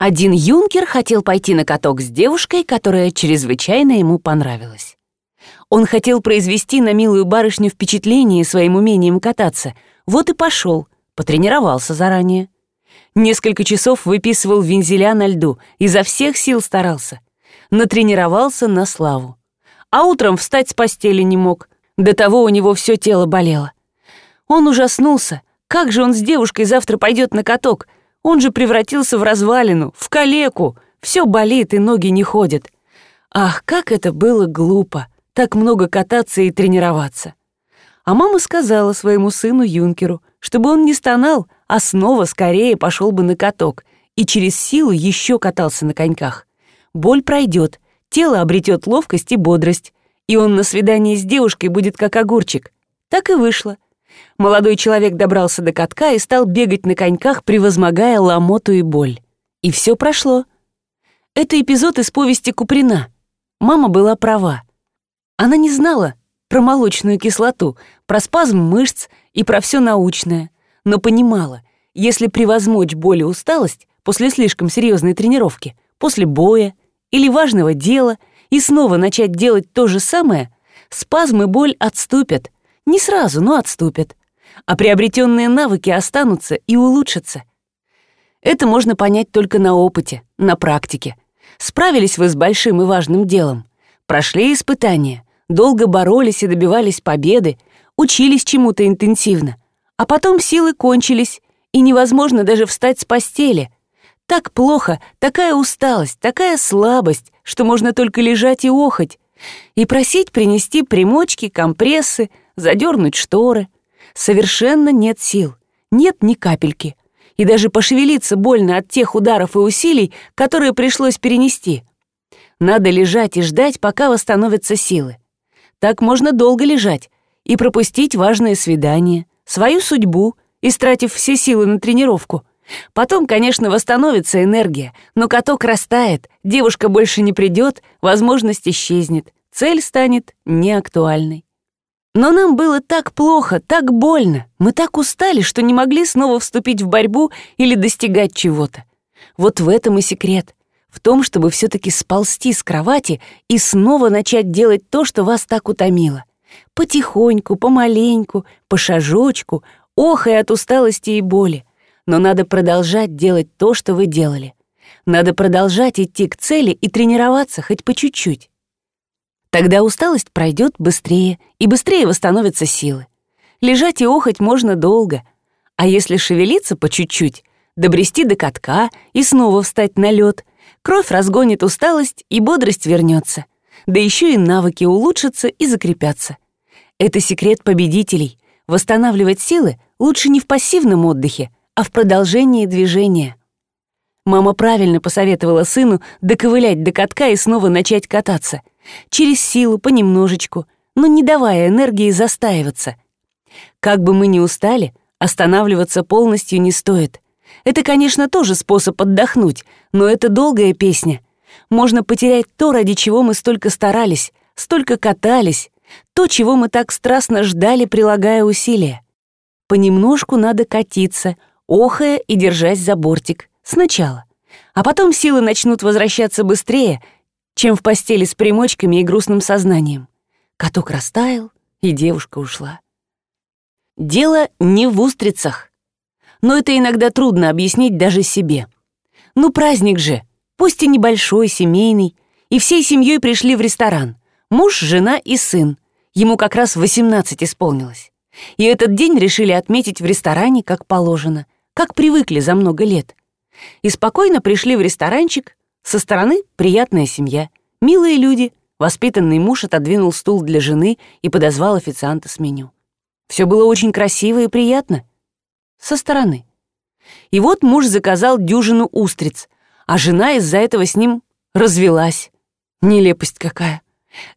Один юнкер хотел пойти на каток с девушкой, которая чрезвычайно ему понравилась. Он хотел произвести на милую барышню впечатление своим умением кататься, вот и пошел, потренировался заранее. Несколько часов выписывал вензеля на льду, изо всех сил старался. Натренировался на славу. А утром встать с постели не мог, до того у него все тело болело. Он ужаснулся, как же он с девушкой завтра пойдет на каток — он же превратился в развалину, в калеку. Все болит и ноги не ходят. Ах, как это было глупо, так много кататься и тренироваться. А мама сказала своему сыну Юнкеру, чтобы он не стонал, а снова скорее пошел бы на каток и через силу еще катался на коньках. Боль пройдет, тело обретет ловкость и бодрость, и он на свидании с девушкой будет как огурчик. Так и вышло. Молодой человек добрался до катка и стал бегать на коньках, превозмогая ломоту и боль. И все прошло. Это эпизод из повести Куприна. Мама была права. Она не знала про молочную кислоту, про спазм мышц и про все научное, но понимала, если превозмочь боль и усталость после слишком серьезной тренировки, после боя или важного дела и снова начать делать то же самое, спазм и боль отступят — не сразу, но отступят. А приобретенные навыки останутся и улучшатся. Это можно понять только на опыте, на практике. Справились вы с большим и важным делом. Прошли испытания, долго боролись и добивались победы, учились чему-то интенсивно. А потом силы кончились, и невозможно даже встать с постели. Так плохо, такая усталость, такая слабость, что можно только лежать и охоть. И просить принести примочки, компрессы, задернуть шторы. Совершенно нет сил, нет ни капельки. И даже пошевелиться больно от тех ударов и усилий, которые пришлось перенести. Надо лежать и ждать, пока восстановятся силы. Так можно долго лежать и пропустить важное свидание, свою судьбу, истратив все силы на тренировку. Потом, конечно, восстановится энергия, но каток растает, девушка больше не придет, возможность исчезнет, цель станет неактуальной. Но нам было так плохо, так больно. Мы так устали, что не могли снова вступить в борьбу или достигать чего-то. Вот в этом и секрет. В том, чтобы все таки сползти с кровати и снова начать делать то, что вас так утомило. Потихоньку, помаленьку, по шажочку, охая от усталости и боли. Но надо продолжать делать то, что вы делали. Надо продолжать идти к цели и тренироваться хоть по чуть-чуть. Тогда усталость пройдет быстрее, и быстрее восстановятся силы. Лежать и охать можно долго, а если шевелиться по чуть-чуть, добрести до катка и снова встать на лед, кровь разгонит усталость и бодрость вернется. Да еще и навыки улучшатся и закрепятся. Это секрет победителей. Восстанавливать силы лучше не в пассивном отдыхе, а в продолжении движения. Мама правильно посоветовала сыну доковылять до катка и снова начать кататься через силу, понемножечку, но не давая энергии застаиваться. Как бы мы ни устали, останавливаться полностью не стоит. Это, конечно, тоже способ отдохнуть, но это долгая песня. Можно потерять то, ради чего мы столько старались, столько катались, то, чего мы так страстно ждали, прилагая усилия. Понемножку надо катиться, охая и держась за бортик. Сначала. А потом силы начнут возвращаться быстрее, чем в постели с примочками и грустным сознанием. Каток растаял, и девушка ушла. Дело не в устрицах. Но это иногда трудно объяснить даже себе. Ну, праздник же, пусть и небольшой, семейный, и всей семьей пришли в ресторан. Муж, жена и сын. Ему как раз 18 исполнилось. И этот день решили отметить в ресторане, как положено, как привыкли за много лет. И спокойно пришли в ресторанчик, со стороны приятная семья, милые люди. Воспитанный муж отодвинул стул для жены и подозвал официанта с меню. Все было очень красиво и приятно. Со стороны. И вот муж заказал дюжину устриц, а жена из-за этого с ним развелась. Нелепость какая.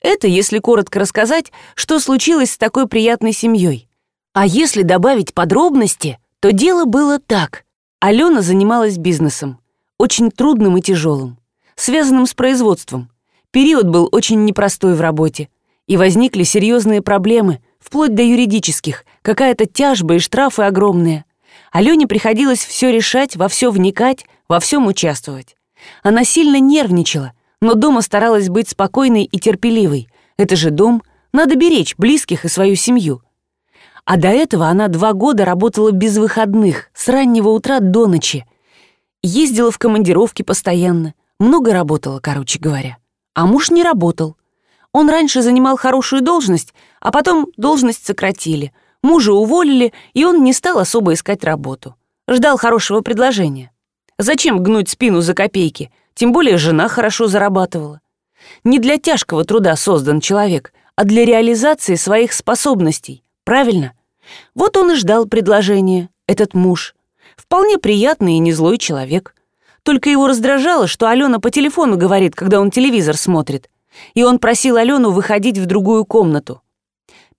Это, если коротко рассказать, что случилось с такой приятной семьей. А если добавить подробности, то дело было так. Алена занималась бизнесом очень трудным и тяжелым, связанным с производством. Период был очень непростой в работе, и возникли серьезные проблемы, вплоть до юридических, какая-то тяжба и штрафы огромные. Алене приходилось все решать, во все вникать, во всем участвовать. Она сильно нервничала, но дома старалась быть спокойной и терпеливой. Это же дом, надо беречь близких и свою семью. А до этого она два года работала без выходных, с раннего утра до ночи. Ездила в командировки постоянно, много работала, короче говоря. А муж не работал. Он раньше занимал хорошую должность, а потом должность сократили. Мужа уволили, и он не стал особо искать работу. Ждал хорошего предложения. Зачем гнуть спину за копейки? Тем более жена хорошо зарабатывала. Не для тяжкого труда создан человек, а для реализации своих способностей. Правильно? Вот он и ждал предложения, этот муж. Вполне приятный и не злой человек. Только его раздражало, что Алена по телефону говорит, когда он телевизор смотрит. И он просил Алену выходить в другую комнату.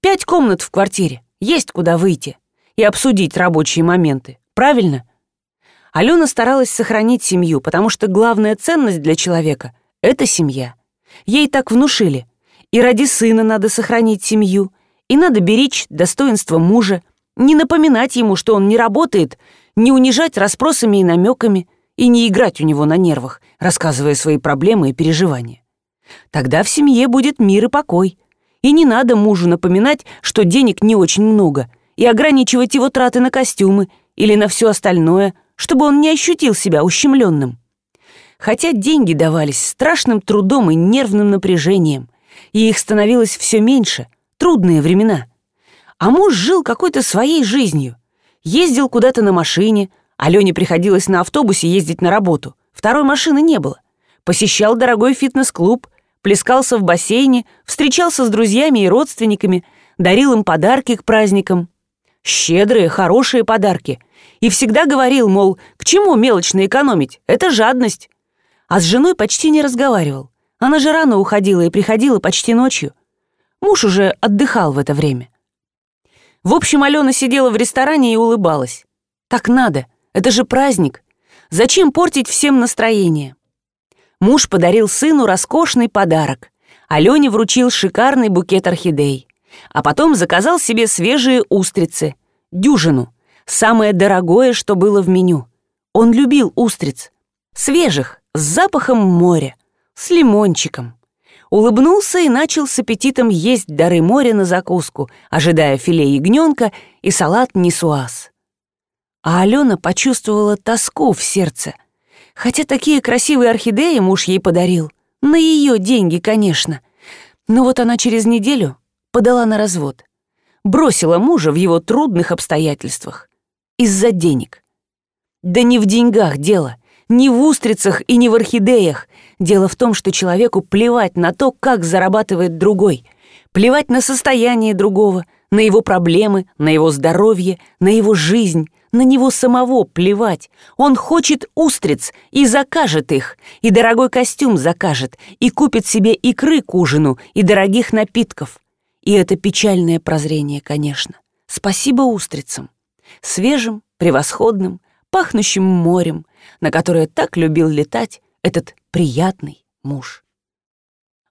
Пять комнат в квартире, есть куда выйти и обсудить рабочие моменты. Правильно? Алена старалась сохранить семью, потому что главная ценность для человека — это семья. Ей так внушили. И ради сына надо сохранить семью, и надо беречь достоинство мужа, не напоминать ему, что он не работает, не унижать расспросами и намеками, и не играть у него на нервах, рассказывая свои проблемы и переживания. Тогда в семье будет мир и покой. И не надо мужу напоминать, что денег не очень много, и ограничивать его траты на костюмы или на все остальное, чтобы он не ощутил себя ущемленным. Хотя деньги давались страшным трудом и нервным напряжением, и их становилось все меньше, трудные времена. А муж жил какой-то своей жизнью. Ездил куда-то на машине, Алене приходилось на автобусе ездить на работу, второй машины не было. Посещал дорогой фитнес-клуб, плескался в бассейне, встречался с друзьями и родственниками, дарил им подарки к праздникам. Щедрые, хорошие подарки. И всегда говорил, мол, к чему мелочно экономить? Это жадность. А с женой почти не разговаривал. Она же рано уходила и приходила почти ночью. Муж уже отдыхал в это время. В общем, Алена сидела в ресторане и улыбалась. Так надо, это же праздник. Зачем портить всем настроение? Муж подарил сыну роскошный подарок. Алене вручил шикарный букет орхидей. А потом заказал себе свежие устрицы. Дюжину. Самое дорогое, что было в меню. Он любил устриц. Свежих, с запахом моря, с лимончиком. Улыбнулся и начал с аппетитом есть дары моря на закуску, ожидая филе ягненка и салат нисуаз а Алена почувствовала тоску в сердце. Хотя такие красивые орхидеи муж ей подарил. На ее деньги, конечно. Но вот она через неделю подала на развод. Бросила мужа в его трудных обстоятельствах. Из-за денег. Да не в деньгах дело, не в устрицах и не в орхидеях. Дело в том, что человеку плевать на то, как зарабатывает другой. Плевать на состояние другого, на его проблемы, на его здоровье, на его жизнь, на него самого плевать. Он хочет устриц и закажет их, и дорогой костюм закажет, и купит себе икры к ужину, и дорогих напитков. И это печальное прозрение, конечно. Спасибо устрицам. Свежим, превосходным, пахнущим морем, на которое так любил летать этот приятный муж.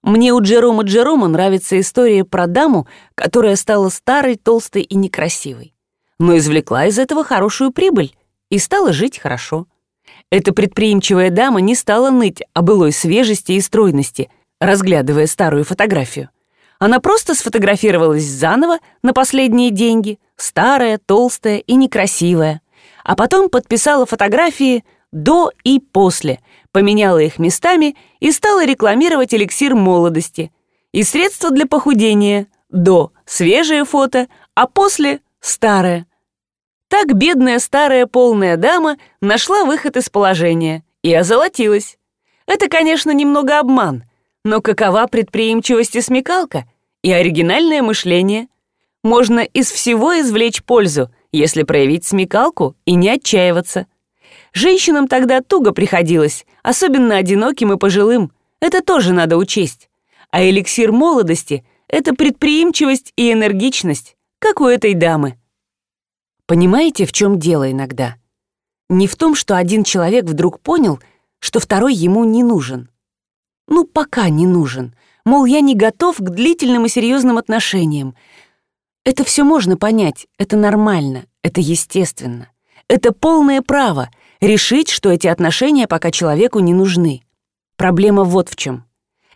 Мне у Джерома Джерома нравится история про даму, которая стала старой, толстой и некрасивой но извлекла из этого хорошую прибыль и стала жить хорошо. Эта предприимчивая дама не стала ныть о былой свежести и стройности, разглядывая старую фотографию. Она просто сфотографировалась заново на последние деньги, старая, толстая и некрасивая, а потом подписала фотографии «до» и «после», поменяла их местами и стала рекламировать эликсир молодости и средства для похудения «до» — свежее фото, а «после» — старое — так бедная старая полная дама нашла выход из положения и озолотилась. Это, конечно, немного обман, но какова предприимчивость и смекалка, и оригинальное мышление? Можно из всего извлечь пользу, если проявить смекалку и не отчаиваться. Женщинам тогда туго приходилось, особенно одиноким и пожилым. Это тоже надо учесть. А эликсир молодости — это предприимчивость и энергичность, как у этой дамы. Понимаете, в чем дело иногда? Не в том, что один человек вдруг понял, что второй ему не нужен. Ну, пока не нужен. Мол, я не готов к длительным и серьезным отношениям. Это все можно понять, это нормально, это естественно. Это полное право решить, что эти отношения пока человеку не нужны. Проблема вот в чем.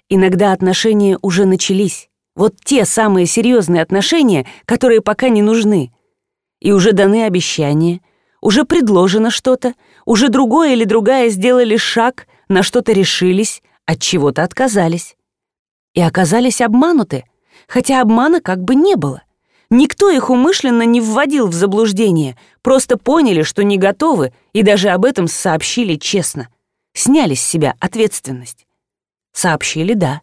Иногда отношения уже начались. Вот те самые серьезные отношения, которые пока не нужны. И уже даны обещания, уже предложено что-то, уже другое или другая сделали шаг, на что-то решились, от чего-то отказались. И оказались обмануты, хотя обмана как бы не было. Никто их умышленно не вводил в заблуждение, просто поняли, что не готовы, и даже об этом сообщили честно. Сняли с себя ответственность. Сообщили «да».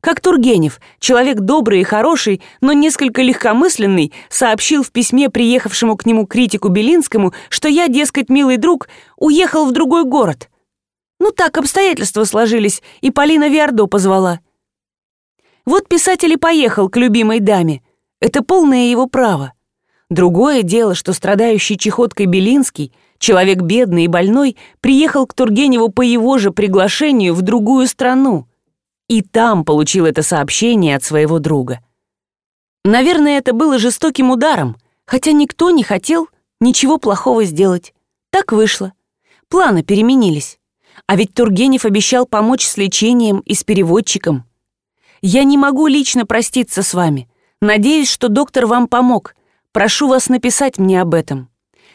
Как Тургенев, человек добрый и хороший, но несколько легкомысленный, сообщил в письме приехавшему к нему критику Белинскому, что я, дескать, милый друг, уехал в другой город. Ну так обстоятельства сложились, и Полина Виардо позвала. Вот писатель и поехал к любимой даме. Это полное его право. Другое дело, что страдающий чехоткой Белинский, человек бедный и больной, приехал к Тургеневу по его же приглашению в другую страну. И там получил это сообщение от своего друга. Наверное, это было жестоким ударом, хотя никто не хотел ничего плохого сделать. Так вышло. Планы переменились. А ведь Тургенев обещал помочь с лечением и с переводчиком. Я не могу лично проститься с вами. Надеюсь, что доктор вам помог. Прошу вас написать мне об этом.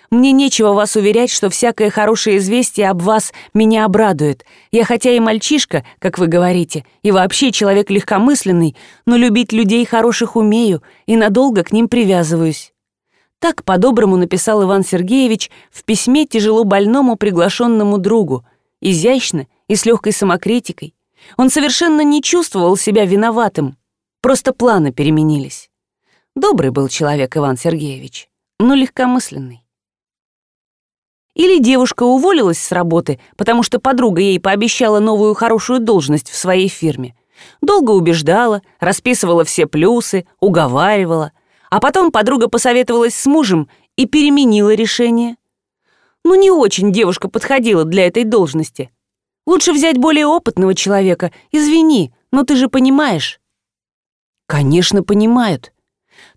Мне нечего вас уверять, что всякое хорошее известие об вас меня обрадует. Я хотя и мальчишка, как вы говорите, и вообще человек легкомысленный, но любить людей хороших умею и надолго к ним привязываюсь. Так по-доброму написал Иван Сергеевич в письме тяжело больному приглашенному другу, изящно и с легкой самокритикой. Он совершенно не чувствовал себя виноватым, просто планы переменились. Добрый был человек Иван Сергеевич, но легкомысленный. Или девушка уволилась с работы, потому что подруга ей пообещала новую хорошую должность в своей фирме. Долго убеждала, расписывала все плюсы, уговаривала. А потом подруга посоветовалась с мужем и переменила решение. Ну, не очень девушка подходила для этой должности. Лучше взять более опытного человека. Извини, но ты же понимаешь. Конечно, понимают.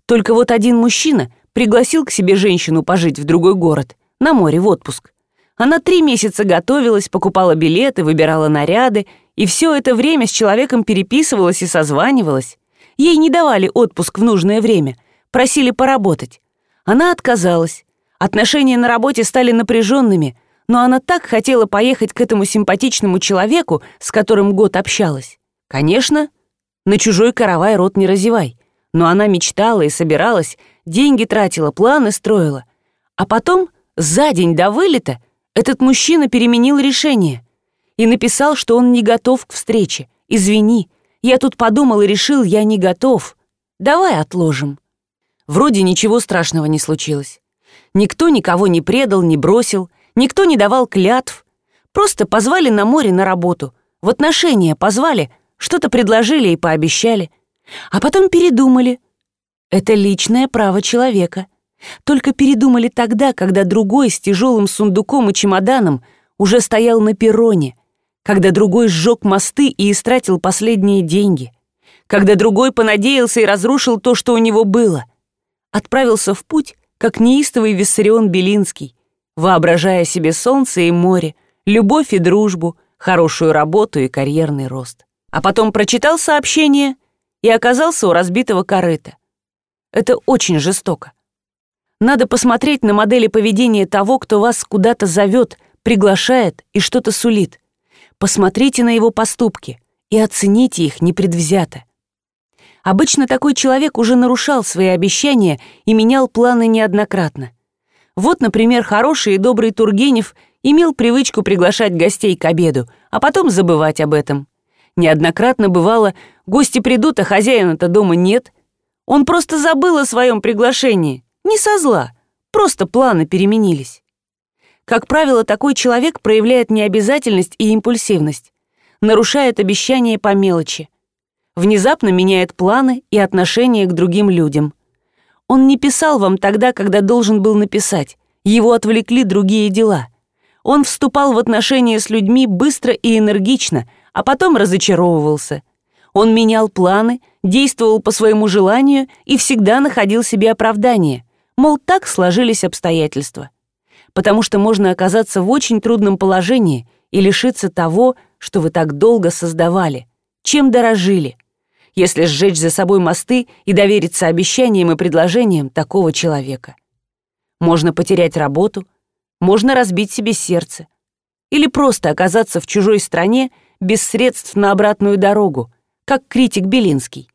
Только вот один мужчина пригласил к себе женщину пожить в другой город — на море в отпуск. Она три месяца готовилась, покупала билеты, выбирала наряды, и все это время с человеком переписывалась и созванивалась. Ей не давали отпуск в нужное время, просили поработать. Она отказалась. Отношения на работе стали напряженными, но она так хотела поехать к этому симпатичному человеку, с которым год общалась. Конечно, на чужой каравай рот не разевай. Но она мечтала и собиралась, деньги тратила, планы строила. А потом за день до вылета этот мужчина переменил решение и написал, что он не готов к встрече. «Извини, я тут подумал и решил, я не готов. Давай отложим». Вроде ничего страшного не случилось. Никто никого не предал, не бросил, никто не давал клятв. Просто позвали на море на работу, в отношения позвали, что-то предложили и пообещали. А потом передумали. Это личное право человека — только передумали тогда, когда другой с тяжелым сундуком и чемоданом уже стоял на перроне, когда другой сжег мосты и истратил последние деньги, когда другой понадеялся и разрушил то, что у него было. Отправился в путь, как неистовый Виссарион Белинский, воображая себе солнце и море, любовь и дружбу, хорошую работу и карьерный рост. А потом прочитал сообщение и оказался у разбитого корыта. Это очень жестоко. Надо посмотреть на модели поведения того, кто вас куда-то зовет, приглашает и что-то сулит. Посмотрите на его поступки и оцените их непредвзято. Обычно такой человек уже нарушал свои обещания и менял планы неоднократно. Вот, например, хороший и добрый Тургенев имел привычку приглашать гостей к обеду, а потом забывать об этом. Неоднократно бывало, гости придут, а хозяина-то дома нет. Он просто забыл о своем приглашении. Не со зла, просто планы переменились. Как правило, такой человек проявляет необязательность и импульсивность, нарушает обещания по мелочи, внезапно меняет планы и отношения к другим людям. Он не писал вам тогда, когда должен был написать, его отвлекли другие дела. Он вступал в отношения с людьми быстро и энергично, а потом разочаровывался. Он менял планы, действовал по своему желанию и всегда находил себе оправдание. Мол, так сложились обстоятельства. потому что можно оказаться в очень трудном положении и лишиться того, что вы так долго создавали, чем дорожили, если сжечь за собой мосты и довериться обещаниям и предложениям такого человека. Можно потерять работу, можно разбить себе сердце или просто оказаться в чужой стране без средств на обратную дорогу, как критик Белинский,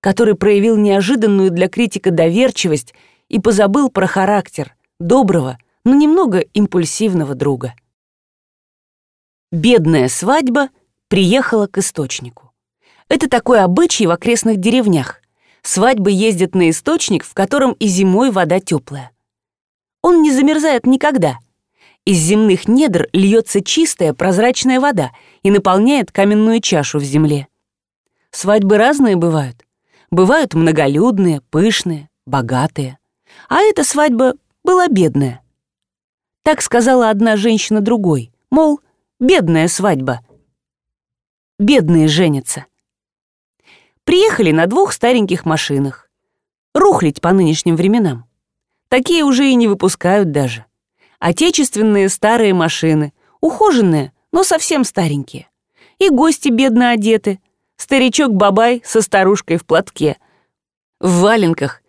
который проявил неожиданную для критика доверчивость и позабыл про характер доброго, но немного импульсивного друга. Бедная свадьба приехала к источнику. Это такой обычай в окрестных деревнях. Свадьбы ездят на источник, в котором и зимой вода теплая. Он не замерзает никогда. Из земных недр льется чистая прозрачная вода и наполняет каменную чашу в земле. Свадьбы разные бывают. Бывают многолюдные, пышные, богатые. А эта свадьба была бедная. Так сказала одна женщина другой, мол, бедная свадьба. Бедные женятся. Приехали на двух стареньких машинах. Рухлить по нынешним временам. Такие уже и не выпускают даже. Отечественные старые машины, ухоженные, но совсем старенькие. И гости бедно одеты. Старичок-бабай со старушкой в платке. В валенках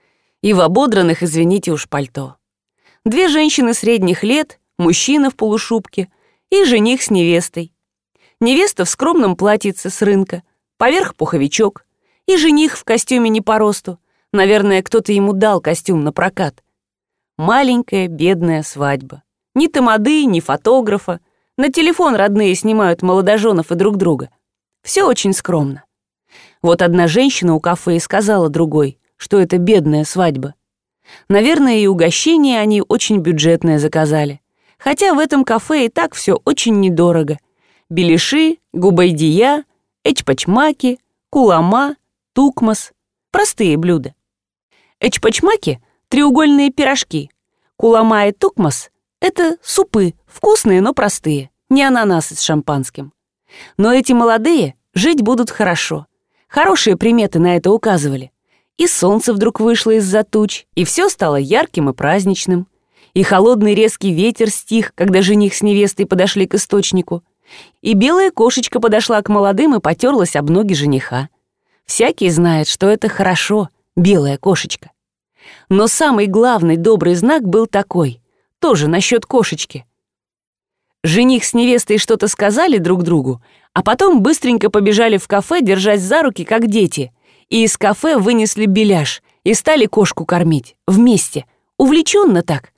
и в ободранных, извините уж, пальто. Две женщины средних лет, мужчина в полушубке и жених с невестой. Невеста в скромном платьице с рынка, поверх пуховичок, и жених в костюме не по росту. Наверное, кто-то ему дал костюм на прокат. Маленькая бедная свадьба. Ни тамады, ни фотографа. На телефон родные снимают молодоженов и друг друга. Все очень скромно. Вот одна женщина у кафе и сказала другой, что это бедная свадьба. Наверное, и угощение они очень бюджетное заказали. Хотя в этом кафе и так все очень недорого. Беляши, губайдия, эчпачмаки, кулама, тукмас — простые блюда. Эчпачмаки — треугольные пирожки. Кулама и тукмас — это супы, вкусные, но простые, не ананасы с шампанским. Но эти молодые жить будут хорошо. Хорошие приметы на это указывали. И солнце вдруг вышло из-за туч, и все стало ярким и праздничным. И холодный резкий ветер стих, когда жених с невестой подошли к источнику. И белая кошечка подошла к молодым и потерлась об ноги жениха. Всякий знает, что это хорошо, белая кошечка. Но самый главный добрый знак был такой, тоже насчет кошечки. Жених с невестой что-то сказали друг другу, а потом быстренько побежали в кафе, держась за руки, как дети, и из кафе вынесли беляш и стали кошку кормить, вместе, увлеченно так.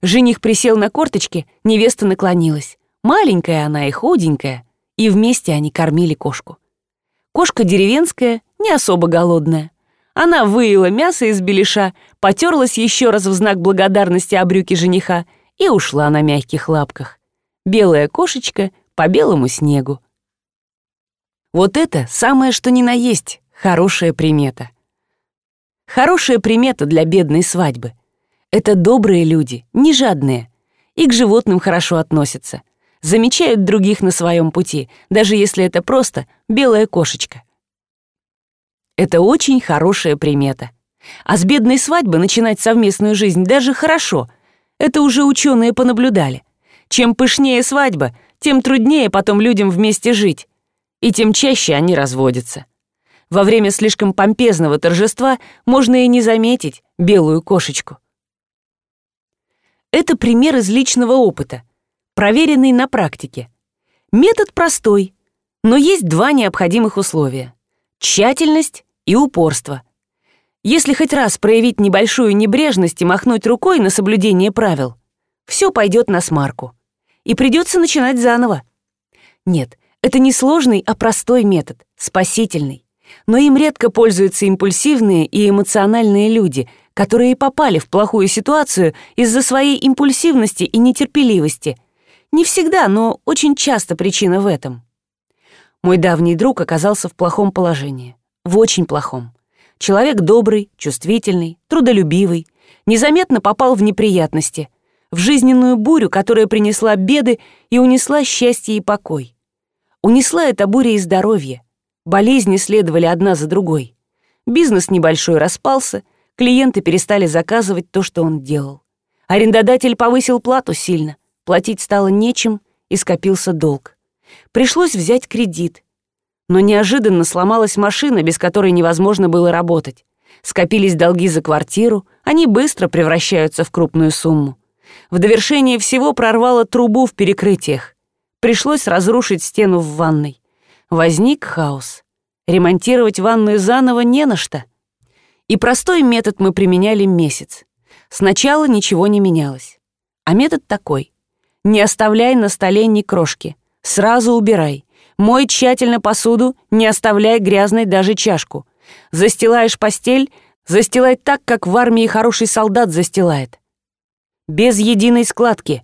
Жених присел на корточки, невеста наклонилась. Маленькая она и худенькая, и вместе они кормили кошку. Кошка деревенская, не особо голодная. Она выила мясо из беляша, потерлась еще раз в знак благодарности о брюке жениха и ушла на мягких лапках. Белая кошечка по белому снегу. Вот это самое что ни на есть хорошая примета. Хорошая примета для бедной свадьбы. Это добрые люди, не жадные. И к животным хорошо относятся. Замечают других на своем пути, даже если это просто белая кошечка. Это очень хорошая примета. А с бедной свадьбы начинать совместную жизнь даже хорошо. Это уже ученые понаблюдали. Чем пышнее свадьба, тем труднее потом людям вместе жить. И тем чаще они разводятся. Во время слишком помпезного торжества можно и не заметить белую кошечку. Это пример из личного опыта, проверенный на практике. Метод простой, но есть два необходимых условия. Тщательность и упорство. Если хоть раз проявить небольшую небрежность и махнуть рукой на соблюдение правил, все пойдет на смарку. И придется начинать заново. Нет, это не сложный, а простой метод, спасительный. Но им редко пользуются импульсивные и эмоциональные люди, которые попали в плохую ситуацию из-за своей импульсивности и нетерпеливости. Не всегда, но очень часто причина в этом. Мой давний друг оказался в плохом положении в очень плохом. Человек добрый, чувствительный, трудолюбивый, незаметно попал в неприятности, в жизненную бурю, которая принесла беды и унесла счастье и покой. Унесла эта буря и здоровье. Болезни следовали одна за другой. Бизнес небольшой распался, клиенты перестали заказывать то, что он делал. Арендодатель повысил плату сильно, платить стало нечем, и скопился долг. Пришлось взять кредит. Но неожиданно сломалась машина, без которой невозможно было работать. Скопились долги за квартиру, они быстро превращаются в крупную сумму. В довершение всего прорвало трубу в перекрытиях. Пришлось разрушить стену в ванной. Возник хаос. Ремонтировать ванную заново не на что. И простой метод мы применяли месяц. Сначала ничего не менялось. А метод такой. Не оставляй на столе ни крошки. Сразу убирай. Мой тщательно посуду, не оставляй грязной даже чашку. Застилаешь постель, застилай так, как в армии хороший солдат застилает. Без единой складки.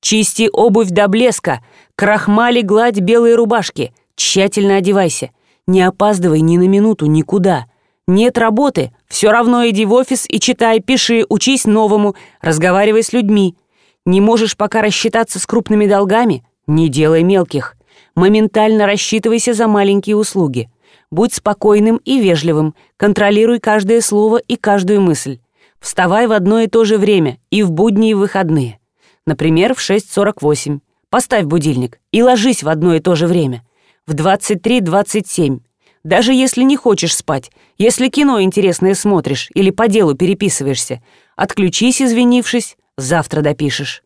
Чисти обувь до блеска, крахмали гладь белые рубашки, тщательно одевайся. Не опаздывай ни на минуту никуда. Нет работы, все равно иди в офис и читай, пиши, учись новому, разговаривай с людьми. Не можешь пока рассчитаться с крупными долгами? Не делай мелких. Моментально рассчитывайся за маленькие услуги. Будь спокойным и вежливым, контролируй каждое слово и каждую мысль. Вставай в одно и то же время, и в будни, и в выходные. Например, в 6.48. Поставь будильник и ложись в одно и то же время. В 23.27. Даже если не хочешь спать, если кино интересное смотришь или по делу переписываешься, отключись, извинившись, завтра допишешь.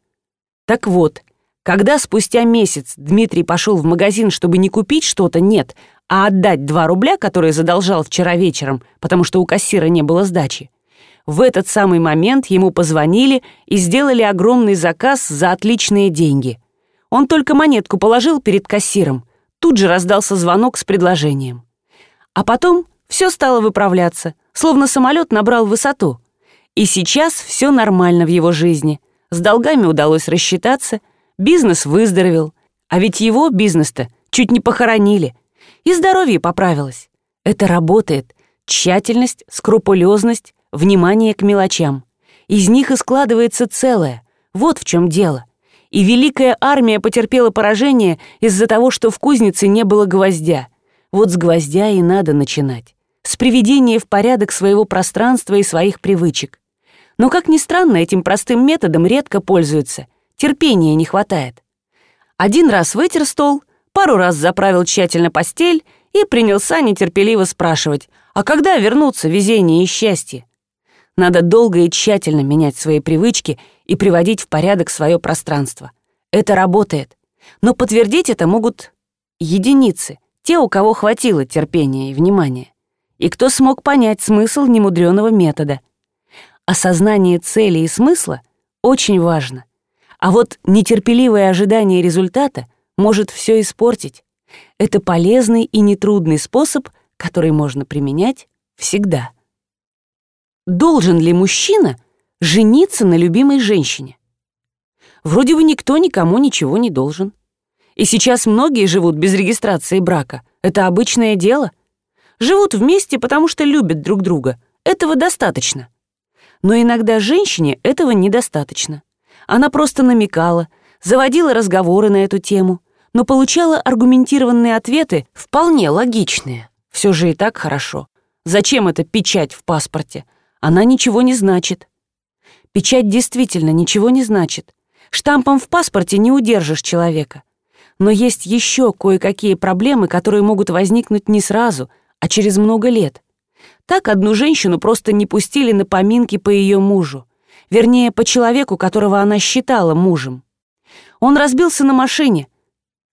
Так вот, когда спустя месяц Дмитрий пошел в магазин, чтобы не купить что-то, нет, а отдать 2 рубля, которые задолжал вчера вечером, потому что у кассира не было сдачи, в этот самый момент ему позвонили и сделали огромный заказ за отличные деньги. Он только монетку положил перед кассиром. Тут же раздался звонок с предложением. А потом все стало выправляться, словно самолет набрал высоту. И сейчас все нормально в его жизни. С долгами удалось рассчитаться, бизнес выздоровел. А ведь его бизнес-то чуть не похоронили. И здоровье поправилось. Это работает. Тщательность, скрупулезность, внимание к мелочам. Из них и складывается целое. Вот в чем дело. И великая армия потерпела поражение из-за того, что в кузнице не было гвоздя — вот с гвоздя и надо начинать. С приведения в порядок своего пространства и своих привычек. Но, как ни странно, этим простым методом редко пользуются. Терпения не хватает. Один раз вытер стол, пару раз заправил тщательно постель и принялся нетерпеливо спрашивать, а когда вернутся везение и счастье? Надо долго и тщательно менять свои привычки и приводить в порядок свое пространство. Это работает. Но подтвердить это могут единицы — те, у кого хватило терпения и внимания, и кто смог понять смысл немудреного метода. Осознание цели и смысла очень важно. А вот нетерпеливое ожидание результата может все испортить. Это полезный и нетрудный способ, который можно применять всегда. Должен ли мужчина жениться на любимой женщине? Вроде бы никто никому ничего не должен. И сейчас многие живут без регистрации брака. Это обычное дело. Живут вместе, потому что любят друг друга. Этого достаточно. Но иногда женщине этого недостаточно. Она просто намекала, заводила разговоры на эту тему, но получала аргументированные ответы, вполне логичные. Все же и так хорошо. Зачем эта печать в паспорте? Она ничего не значит. Печать действительно ничего не значит. Штампом в паспорте не удержишь человека. Но есть еще кое-какие проблемы, которые могут возникнуть не сразу, а через много лет. Так одну женщину просто не пустили на поминки по ее мужу. Вернее, по человеку, которого она считала мужем. Он разбился на машине,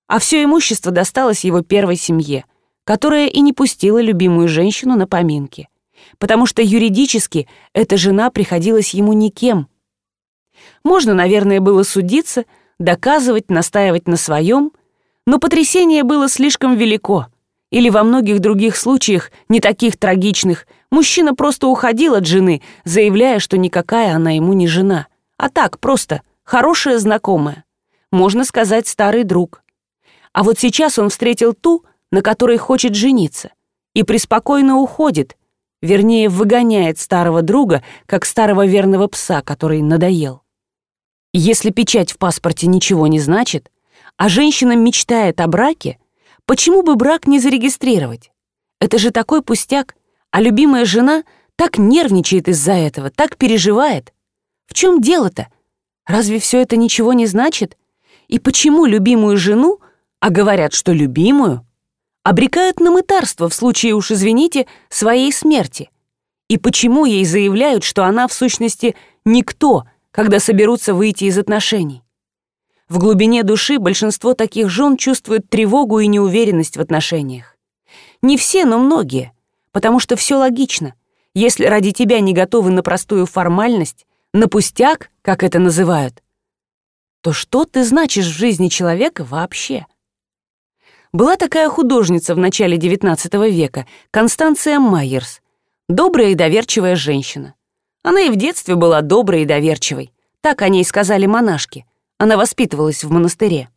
а все имущество досталось его первой семье, которая и не пустила любимую женщину на поминки, потому что юридически эта жена приходилась ему никем. Можно, наверное, было судиться — доказывать, настаивать на своем, но потрясение было слишком велико. Или во многих других случаях, не таких трагичных, мужчина просто уходил от жены, заявляя, что никакая она ему не жена, а так, просто хорошая знакомая. Можно сказать, старый друг. А вот сейчас он встретил ту, на которой хочет жениться, и преспокойно уходит, вернее, выгоняет старого друга, как старого верного пса, который надоел. Если печать в паспорте ничего не значит, а женщина мечтает о браке, почему бы брак не зарегистрировать? Это же такой пустяк, а любимая жена так нервничает из-за этого, так переживает. В чем дело-то? Разве все это ничего не значит? И почему любимую жену, а говорят, что любимую, обрекают на мытарство в случае, уж извините, своей смерти? И почему ей заявляют, что она в сущности никто, когда соберутся выйти из отношений? В глубине души большинство таких жен чувствуют тревогу и неуверенность в отношениях. Не все, но многие, потому что все логично. Если ради тебя не готовы на простую формальность, на пустяк, как это называют, то что ты значишь в жизни человека вообще? Была такая художница в начале XIX века, Констанция Майерс, добрая и доверчивая женщина. Она и в детстве была доброй и доверчивой. Так о ней сказали монашки. Она воспитывалась в монастыре.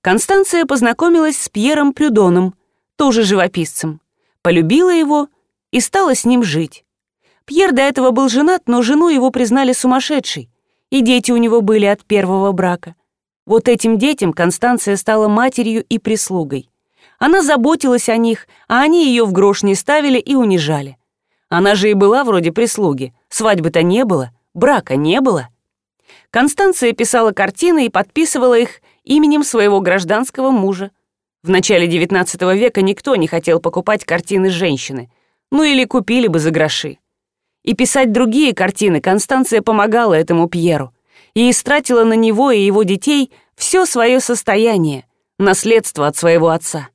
Констанция познакомилась с Пьером Прюдоном, тоже живописцем, полюбила его и стала с ним жить. Пьер до этого был женат, но жену его признали сумасшедшей, и дети у него были от первого брака. Вот этим детям Констанция стала матерью и прислугой. Она заботилась о них, а они ее в грош не ставили и унижали. Она же и была вроде прислуги, свадьбы-то не было, брака не было. Констанция писала картины и подписывала их именем своего гражданского мужа. В начале XIX века никто не хотел покупать картины женщины, ну или купили бы за гроши. И писать другие картины Констанция помогала этому Пьеру и истратила на него и его детей все свое состояние, наследство от своего отца.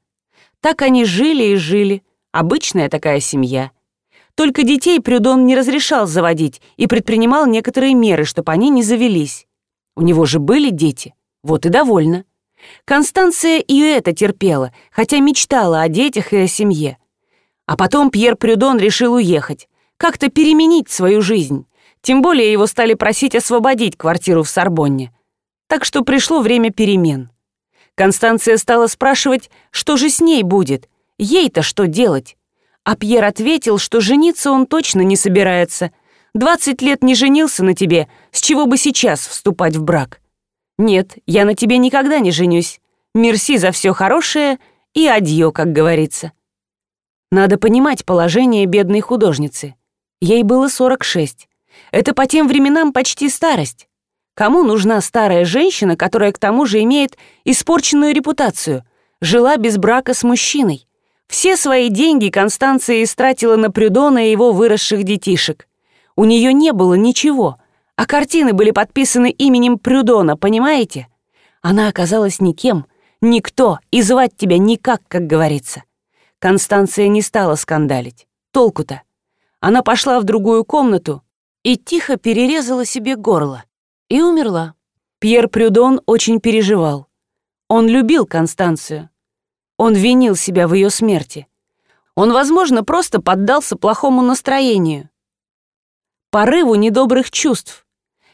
Так они жили и жили, обычная такая семья — только детей Прюдон не разрешал заводить и предпринимал некоторые меры, чтобы они не завелись. У него же были дети, вот и довольно. Констанция и это терпела, хотя мечтала о детях и о семье. А потом Пьер Прюдон решил уехать, как-то переменить свою жизнь. Тем более его стали просить освободить квартиру в Сорбонне. Так что пришло время перемен. Констанция стала спрашивать, что же с ней будет, ей-то что делать. А Пьер ответил, что жениться он точно не собирается. Двадцать лет не женился на тебе, с чего бы сейчас вступать в брак? Нет, я на тебе никогда не женюсь. Мерси за все хорошее и адьё, как говорится. Надо понимать положение бедной художницы. Ей было 46. Это по тем временам почти старость. Кому нужна старая женщина, которая к тому же имеет испорченную репутацию, жила без брака с мужчиной? Все свои деньги Констанция истратила на Прюдона и его выросших детишек. У нее не было ничего, а картины были подписаны именем Прюдона, понимаете? Она оказалась никем, никто, и звать тебя никак, как говорится. Констанция не стала скандалить. Толку-то? Она пошла в другую комнату и тихо перерезала себе горло. И умерла. Пьер Прюдон очень переживал. Он любил Констанцию, он винил себя в ее смерти. Он, возможно, просто поддался плохому настроению. Порыву недобрых чувств.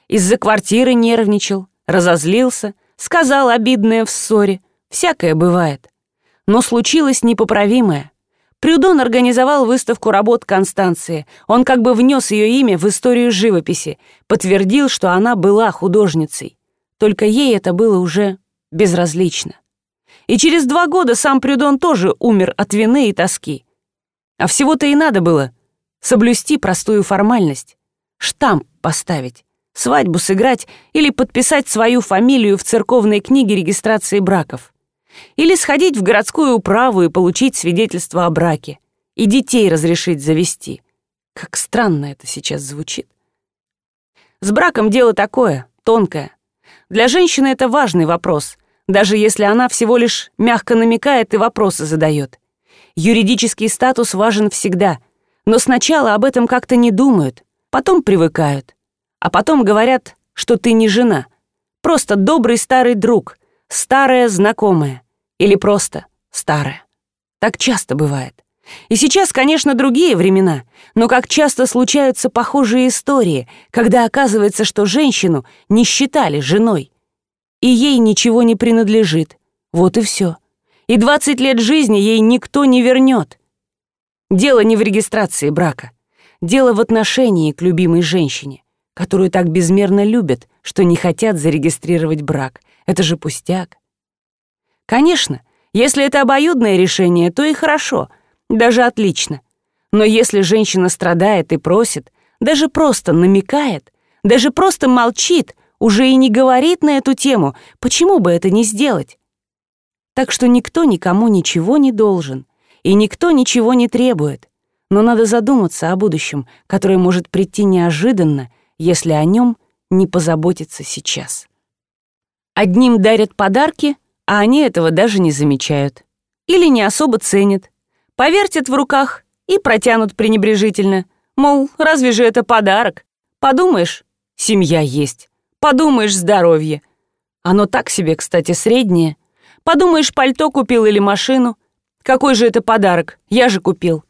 Из-за квартиры нервничал, разозлился, сказал обидное в ссоре. Всякое бывает. Но случилось непоправимое. Прюдон организовал выставку работ Констанции. Он как бы внес ее имя в историю живописи, подтвердил, что она была художницей. Только ей это было уже безразлично. И через два года сам Прюдон тоже умер от вины и тоски. А всего-то и надо было соблюсти простую формальность. Штамп поставить, свадьбу сыграть или подписать свою фамилию в церковной книге регистрации браков. Или сходить в городскую управу и получить свидетельство о браке. И детей разрешить завести. Как странно это сейчас звучит. С браком дело такое, тонкое. Для женщины это важный вопрос, даже если она всего лишь мягко намекает и вопросы задает. Юридический статус важен всегда, но сначала об этом как-то не думают, потом привыкают, а потом говорят, что ты не жена, просто добрый старый друг, старая знакомая или просто старая. Так часто бывает. И сейчас, конечно, другие времена, но как часто случаются похожие истории, когда оказывается, что женщину не считали женой, и ей ничего не принадлежит. Вот и все. И 20 лет жизни ей никто не вернет. Дело не в регистрации брака. Дело в отношении к любимой женщине, которую так безмерно любят, что не хотят зарегистрировать брак. Это же пустяк. Конечно, если это обоюдное решение, то и хорошо, даже отлично. Но если женщина страдает и просит, даже просто намекает, даже просто молчит, уже и не говорит на эту тему, почему бы это не сделать? Так что никто никому ничего не должен, и никто ничего не требует. Но надо задуматься о будущем, которое может прийти неожиданно, если о нем не позаботиться сейчас. Одним дарят подарки, а они этого даже не замечают. Или не особо ценят. Повертят в руках и протянут пренебрежительно. Мол, разве же это подарок? Подумаешь, семья есть. Подумаешь, здоровье. Оно так себе, кстати, среднее. Подумаешь, пальто купил или машину. Какой же это подарок? Я же купил.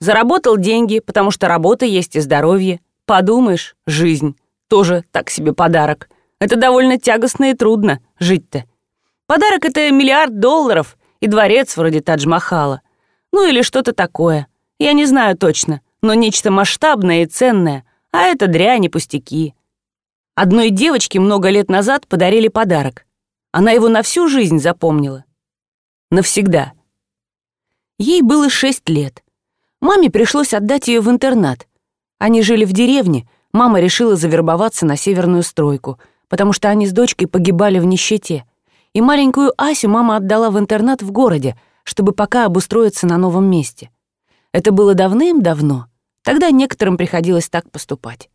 Заработал деньги, потому что работа есть и здоровье. Подумаешь, жизнь. Тоже так себе подарок. Это довольно тягостно и трудно жить-то. Подарок — это миллиард долларов и дворец вроде Тадж-Махала. Ну или что-то такое. Я не знаю точно, но нечто масштабное и ценное, а это дрянь и пустяки. Одной девочке много лет назад подарили подарок. Она его на всю жизнь запомнила. Навсегда. Ей было шесть лет. Маме пришлось отдать ее в интернат. Они жили в деревне, мама решила завербоваться на северную стройку, потому что они с дочкой погибали в нищете. И маленькую Асю мама отдала в интернат в городе, чтобы пока обустроиться на новом месте. Это было давным-давно. Тогда некоторым приходилось так поступать.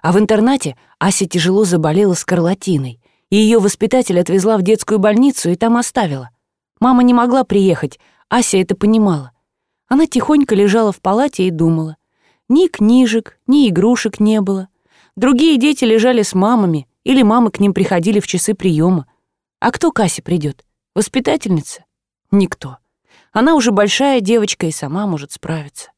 А в интернате Ася тяжело заболела скарлатиной, и ее воспитатель отвезла в детскую больницу и там оставила. Мама не могла приехать, Ася это понимала. Она тихонько лежала в палате и думала. Ни книжек, ни игрушек не было. Другие дети лежали с мамами, или мамы к ним приходили в часы приема. А кто к Асе придет? Воспитательница? Никто. Она уже большая девочка и сама может справиться.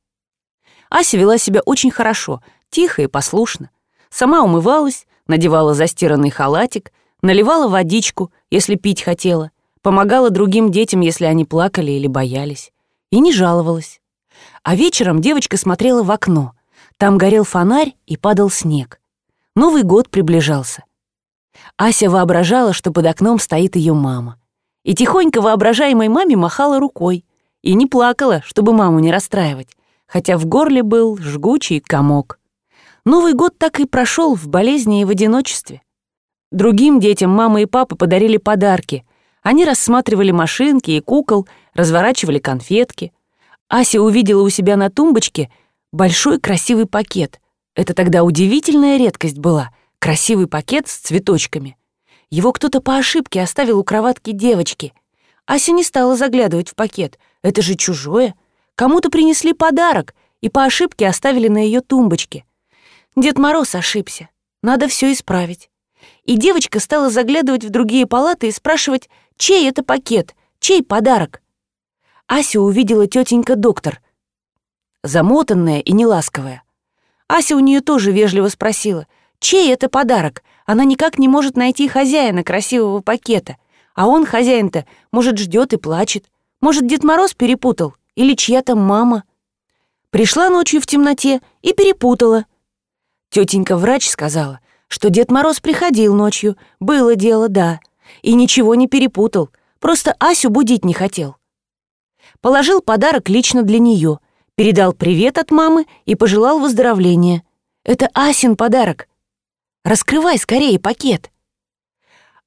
Ася вела себя очень хорошо, тихо и послушно. Сама умывалась, надевала застиранный халатик, наливала водичку, если пить хотела, помогала другим детям, если они плакали или боялись, и не жаловалась. А вечером девочка смотрела в окно. Там горел фонарь и падал снег. Новый год приближался. Ася воображала, что под окном стоит ее мама. И тихонько воображаемой маме махала рукой. И не плакала, чтобы маму не расстраивать, хотя в горле был жгучий комок. Новый год так и прошел в болезни и в одиночестве. Другим детям мама и папа подарили подарки. Они рассматривали машинки и кукол, разворачивали конфетки. Ася увидела у себя на тумбочке большой красивый пакет. Это тогда удивительная редкость была — красивый пакет с цветочками. Его кто-то по ошибке оставил у кроватки девочки. Ася не стала заглядывать в пакет. Это же чужое. Кому-то принесли подарок и по ошибке оставили на ее тумбочке. Дед Мороз ошибся. Надо все исправить и девочка стала заглядывать в другие палаты и спрашивать, чей это пакет, чей подарок. Ася увидела тетенька-доктор, замотанная и неласковая. Ася у нее тоже вежливо спросила, чей это подарок, она никак не может найти хозяина красивого пакета, а он, хозяин-то, может, ждет и плачет, может, Дед Мороз перепутал или чья-то мама. Пришла ночью в темноте и перепутала. Тетенька-врач сказала, что Дед Мороз приходил ночью, было дело, да, и ничего не перепутал, просто Асю будить не хотел. Положил подарок лично для нее, передал привет от мамы и пожелал выздоровления. Это Асин подарок. Раскрывай скорее пакет.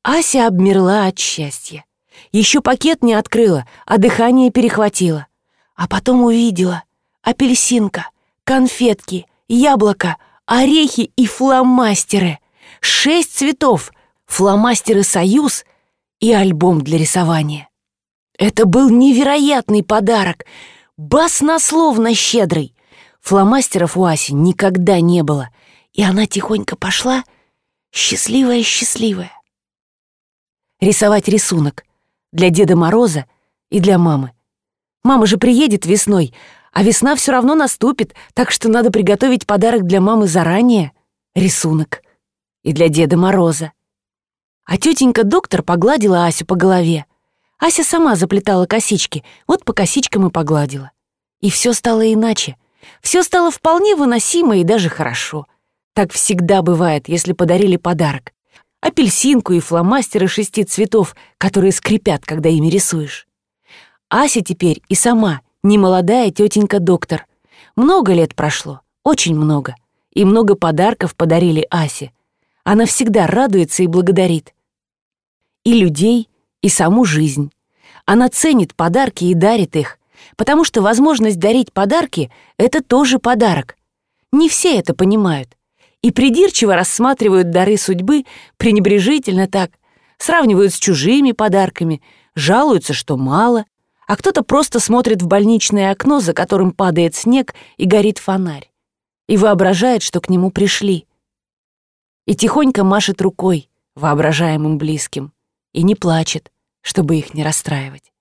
Ася обмерла от счастья. Еще пакет не открыла, а дыхание перехватило. А потом увидела апельсинка, конфетки, яблоко — орехи и фломастеры. Шесть цветов, фломастеры «Союз» и альбом для рисования. Это был невероятный подарок, баснословно щедрый. Фломастеров у Аси никогда не было, и она тихонько пошла, счастливая-счастливая. Рисовать рисунок для Деда Мороза и для мамы. Мама же приедет весной, а весна все равно наступит, так что надо приготовить подарок для мамы заранее. Рисунок. И для Деда Мороза. А тетенька-доктор погладила Асю по голове. Ася сама заплетала косички, вот по косичкам и погладила. И все стало иначе. Все стало вполне выносимо и даже хорошо. Так всегда бывает, если подарили подарок. Апельсинку и фломастеры шести цветов, которые скрипят, когда ими рисуешь. Ася теперь и сама — немолодая тетенька-доктор. Много лет прошло, очень много. И много подарков подарили Асе. Она всегда радуется и благодарит. И людей, и саму жизнь. Она ценит подарки и дарит их, потому что возможность дарить подарки — это тоже подарок. Не все это понимают и придирчиво рассматривают дары судьбы пренебрежительно так, сравнивают с чужими подарками, жалуются, что мало, а кто-то просто смотрит в больничное окно, за которым падает снег и горит фонарь, и воображает, что к нему пришли. И тихонько машет рукой воображаемым близким и не плачет, чтобы их не расстраивать.